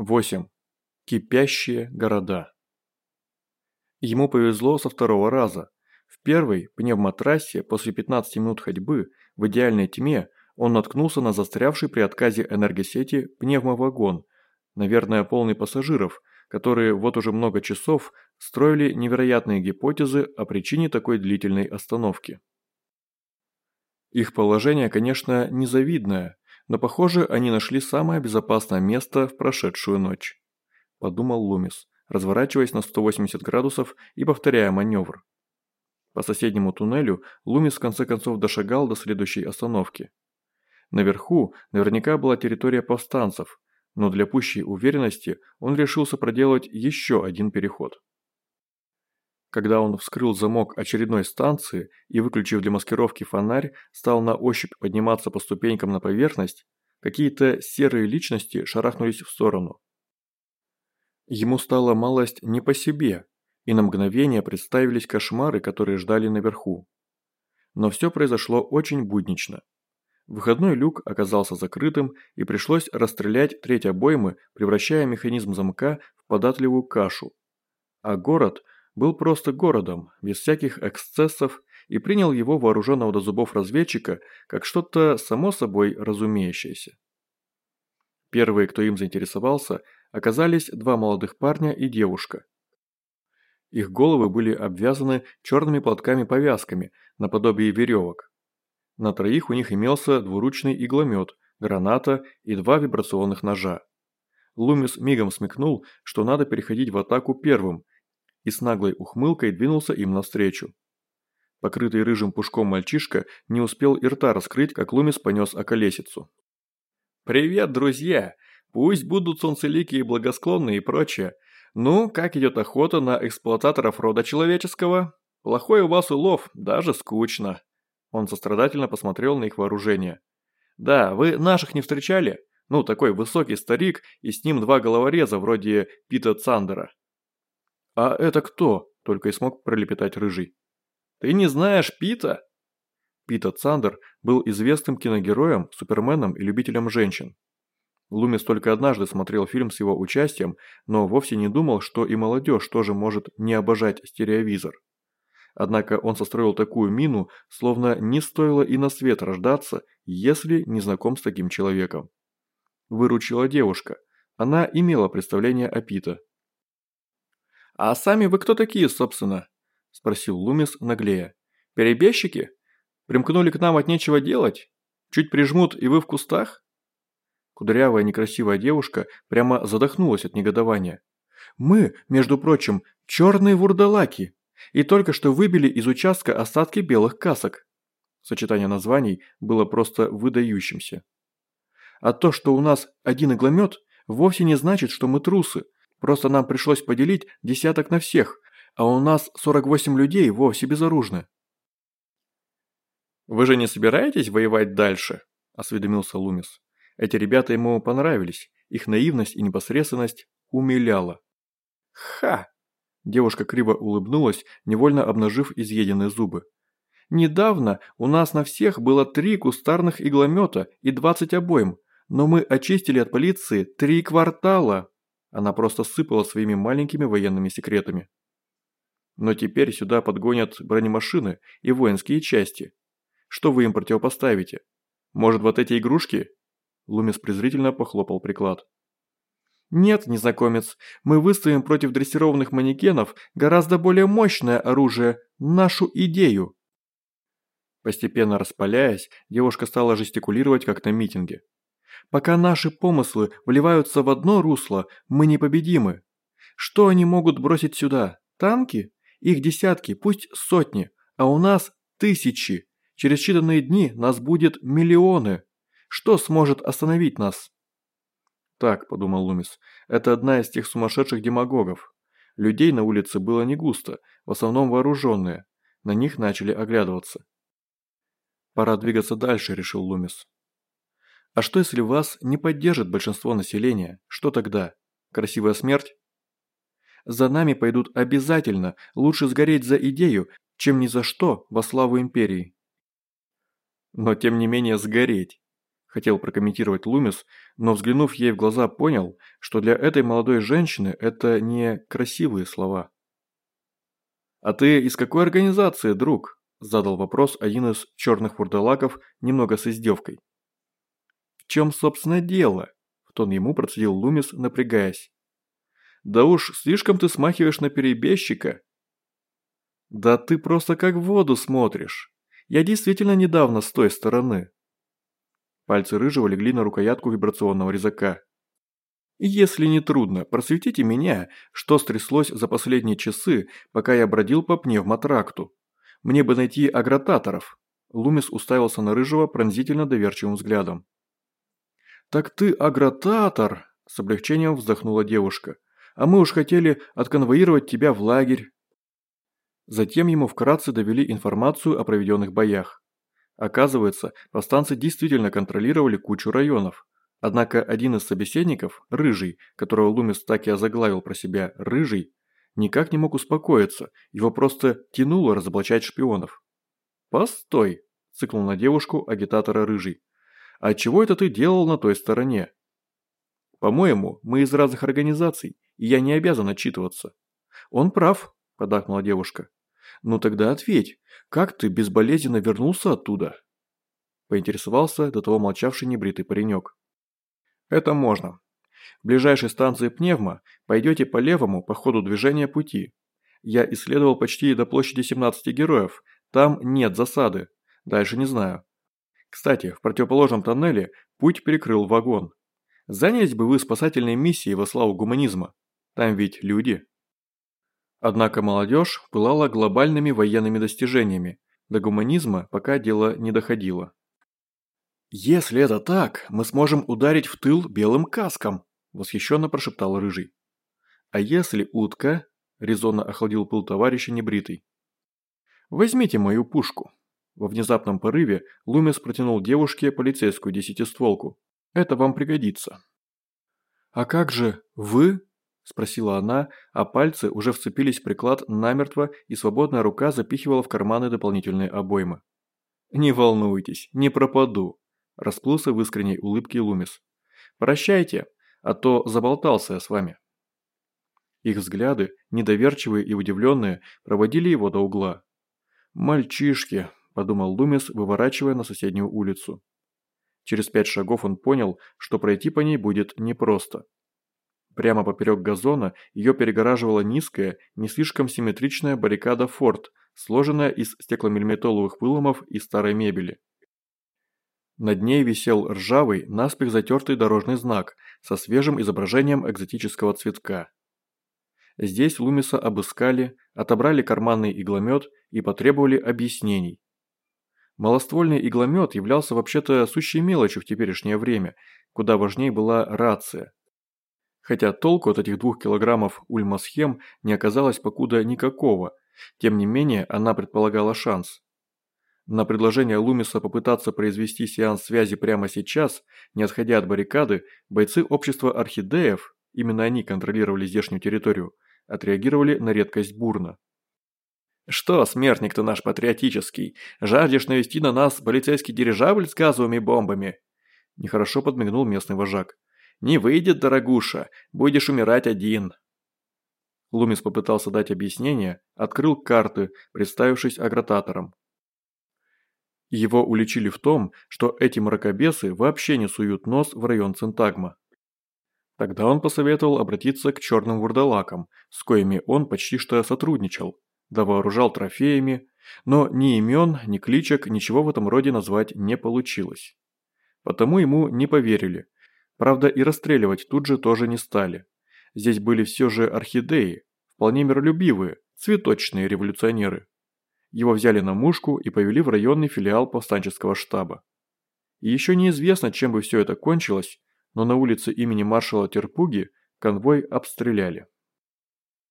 8. Кипящие города. Ему повезло со второго раза. В первой пневмотрассе после 15 минут ходьбы в идеальной тьме он наткнулся на застрявший при отказе энергосети пневмовагон, наверное, полный пассажиров, которые вот уже много часов строили невероятные гипотезы о причине такой длительной остановки. Их положение, конечно, незавидное, но, похоже, они нашли самое безопасное место в прошедшую ночь. Подумал Лумис, разворачиваясь на 180 градусов и повторяя маневр. По соседнему туннелю Лумис в конце концов дошагал до следующей остановки. Наверху наверняка была территория повстанцев, но для пущей уверенности он решился проделать еще один переход. Когда он вскрыл замок очередной станции и, выключив для маскировки фонарь, стал на ощупь подниматься по ступенькам на поверхность, какие-то серые личности шарахнулись в сторону. Ему стало малость не по себе, и на мгновение представились кошмары, которые ждали наверху. Но все произошло очень буднично. Выходной люк оказался закрытым, и пришлось расстрелять треть обоймы, превращая механизм замка в податливую кашу. А город – был просто городом, без всяких эксцессов, и принял его вооруженного до зубов разведчика как что-то само собой разумеющееся. Первые, кто им заинтересовался, оказались два молодых парня и девушка. Их головы были обвязаны черными платками-повязками, наподобие веревок. На троих у них имелся двуручный игломет, граната и два вибрационных ножа. Лумис мигом смекнул, что надо переходить в атаку первым – и с наглой ухмылкой двинулся им навстречу. Покрытый рыжим пушком мальчишка не успел и рта раскрыть, как Лумис понес околесицу. «Привет, друзья! Пусть будут солнцеликие благосклонные и прочее. Ну, как идет охота на эксплуататоров рода человеческого? Плохой у вас улов, даже скучно». Он сострадательно посмотрел на их вооружение. «Да, вы наших не встречали? Ну, такой высокий старик и с ним два головореза вроде Пита Цандера. «А это кто?» – только и смог пролепетать Рыжий. «Ты не знаешь Пита?» Пита Цандер был известным киногероем, суперменом и любителем женщин. Лумис только однажды смотрел фильм с его участием, но вовсе не думал, что и молодежь тоже может не обожать стереовизор. Однако он состроил такую мину, словно не стоило и на свет рождаться, если не знаком с таким человеком. Выручила девушка. Она имела представление о Пита. «А сами вы кто такие, собственно?» – спросил Лумис наглея. «Перебежчики? Примкнули к нам от нечего делать? Чуть прижмут и вы в кустах?» Кудрявая некрасивая девушка прямо задохнулась от негодования. «Мы, между прочим, черные вурдалаки, и только что выбили из участка остатки белых касок». Сочетание названий было просто выдающимся. «А то, что у нас один игломет, вовсе не значит, что мы трусы, Просто нам пришлось поделить десяток на всех, а у нас 48 людей вовсе безоружны». «Вы же не собираетесь воевать дальше?» – осведомился Лумис. Эти ребята ему понравились, их наивность и непосредственность умиляла. «Ха!» – девушка криво улыбнулась, невольно обнажив изъеденные зубы. «Недавно у нас на всех было три кустарных игломета и 20 обоим, но мы очистили от полиции три квартала!» Она просто сыпала своими маленькими военными секретами. Но теперь сюда подгонят бронемашины и воинские части. Что вы им противопоставите? Может, вот эти игрушки?» Лумис презрительно похлопал приклад. «Нет, незнакомец, мы выставим против дрессированных манекенов гораздо более мощное оружие, нашу идею». Постепенно распаляясь, девушка стала жестикулировать, как на митинге. Пока наши помыслы вливаются в одно русло, мы непобедимы. Что они могут бросить сюда? Танки? Их десятки, пусть сотни, а у нас тысячи. Через считанные дни нас будет миллионы. Что сможет остановить нас? Так, подумал Лумис, это одна из тех сумасшедших демагогов. Людей на улице было не густо, в основном вооруженные. На них начали оглядываться. Пора двигаться дальше, решил Лумис. А что если вас не поддержит большинство населения? Что тогда? Красивая смерть? За нами пойдут обязательно, лучше сгореть за идею, чем ни за что во славу империи. Но тем не менее сгореть. хотел прокомментировать Лумис, но взглянув ей в глаза, понял, что для этой молодой женщины это не красивые слова. «А ты из какой организации, друг?» – задал вопрос один из черных вурдалаков немного с издевкой. «В чем, собственно, дело?» – в тон ему процедил Лумис, напрягаясь. «Да уж, слишком ты смахиваешь на перебежчика». «Да ты просто как в воду смотришь. Я действительно недавно с той стороны». Пальцы Рыжего легли на рукоятку вибрационного резака. «Если не трудно, просветите меня, что стряслось за последние часы, пока я бродил по пневмотракту. Мне бы найти агротаторов». Лумис уставился на Рыжего пронзительно доверчивым взглядом. «Так ты агротатор!» – с облегчением вздохнула девушка. «А мы уж хотели отконвоировать тебя в лагерь». Затем ему вкратце довели информацию о проведенных боях. Оказывается, повстанцы действительно контролировали кучу районов. Однако один из собеседников, Рыжий, которого Лумис так и озаглавил про себя «Рыжий», никак не мог успокоиться, его просто тянуло разоблачать шпионов. «Постой!» – цикнул на девушку агитатора Рыжий. «А чего это ты делал на той стороне?» «По-моему, мы из разных организаций, и я не обязан отчитываться». «Он прав», – подахнула девушка. «Ну тогда ответь, как ты безболезненно вернулся оттуда?» Поинтересовался до того молчавший небритый паренек. «Это можно. В ближайшей станции Пневма пойдете по левому по ходу движения пути. Я исследовал почти до площади 17 героев, там нет засады, дальше не знаю. Кстати, в противоположном тоннеле путь перекрыл вагон. Занялись бы вы спасательной миссией во славу гуманизма. Там ведь люди». Однако молодежь пылала глобальными военными достижениями, до гуманизма пока дело не доходило. «Если это так, мы сможем ударить в тыл белым каском», – восхищенно прошептал Рыжий. «А если утка?» – резонно охладил пыл товарища небритый. «Возьмите мою пушку». Во внезапном порыве Лумис протянул девушке полицейскую десятистволку. «Это вам пригодится». «А как же вы?» – спросила она, а пальцы уже вцепились в приклад намертво, и свободная рука запихивала в карманы дополнительные обоймы. «Не волнуйтесь, не пропаду», – расплылся в искренней улыбке Лумис. «Прощайте, а то заболтался я с вами». Их взгляды, недоверчивые и удивленные, проводили его до угла. «Мальчишки», – подумал Лумис, выворачивая на соседнюю улицу. Через пять шагов он понял, что пройти по ней будет непросто. Прямо поперек газона ее перегораживала низкая, не слишком симметричная баррикада «Форд», сложенная из стекломиллиметровых выломов и старой мебели. Над ней висел ржавый, наспех затертый дорожный знак со свежим изображением экзотического цветка. Здесь Лумиса обыскали, отобрали карманный игломет и потребовали объяснений. Малоствольный игломет являлся вообще-то сущей мелочью в теперешнее время, куда важнее была рация. Хотя толку от этих двух килограммов ульмосхем не оказалось покуда никакого, тем не менее она предполагала шанс. На предложение Лумиса попытаться произвести сеанс связи прямо сейчас, не отходя от баррикады, бойцы общества орхидеев, именно они контролировали здешнюю территорию, отреагировали на редкость бурно. «Что, смертник ты наш патриотический, жаждешь навести на нас полицейский дирижабль с газовыми бомбами?» Нехорошо подмигнул местный вожак. «Не выйдет, дорогуша, будешь умирать один». Лумис попытался дать объяснение, открыл карты, представившись агротатором. Его уличили в том, что эти мракобесы вообще не суют нос в район Центагма. Тогда он посоветовал обратиться к черным вурдалакам, с коими он почти что сотрудничал, да вооружал трофеями, но ни имен, ни кличек, ничего в этом роде назвать не получилось. Потому ему не поверили, Правда, и расстреливать тут же тоже не стали. Здесь были все же орхидеи, вполне миролюбивые, цветочные революционеры. Его взяли на мушку и повели в районный филиал повстанческого штаба. И еще неизвестно, чем бы все это кончилось, но на улице имени маршала Терпуги конвой обстреляли.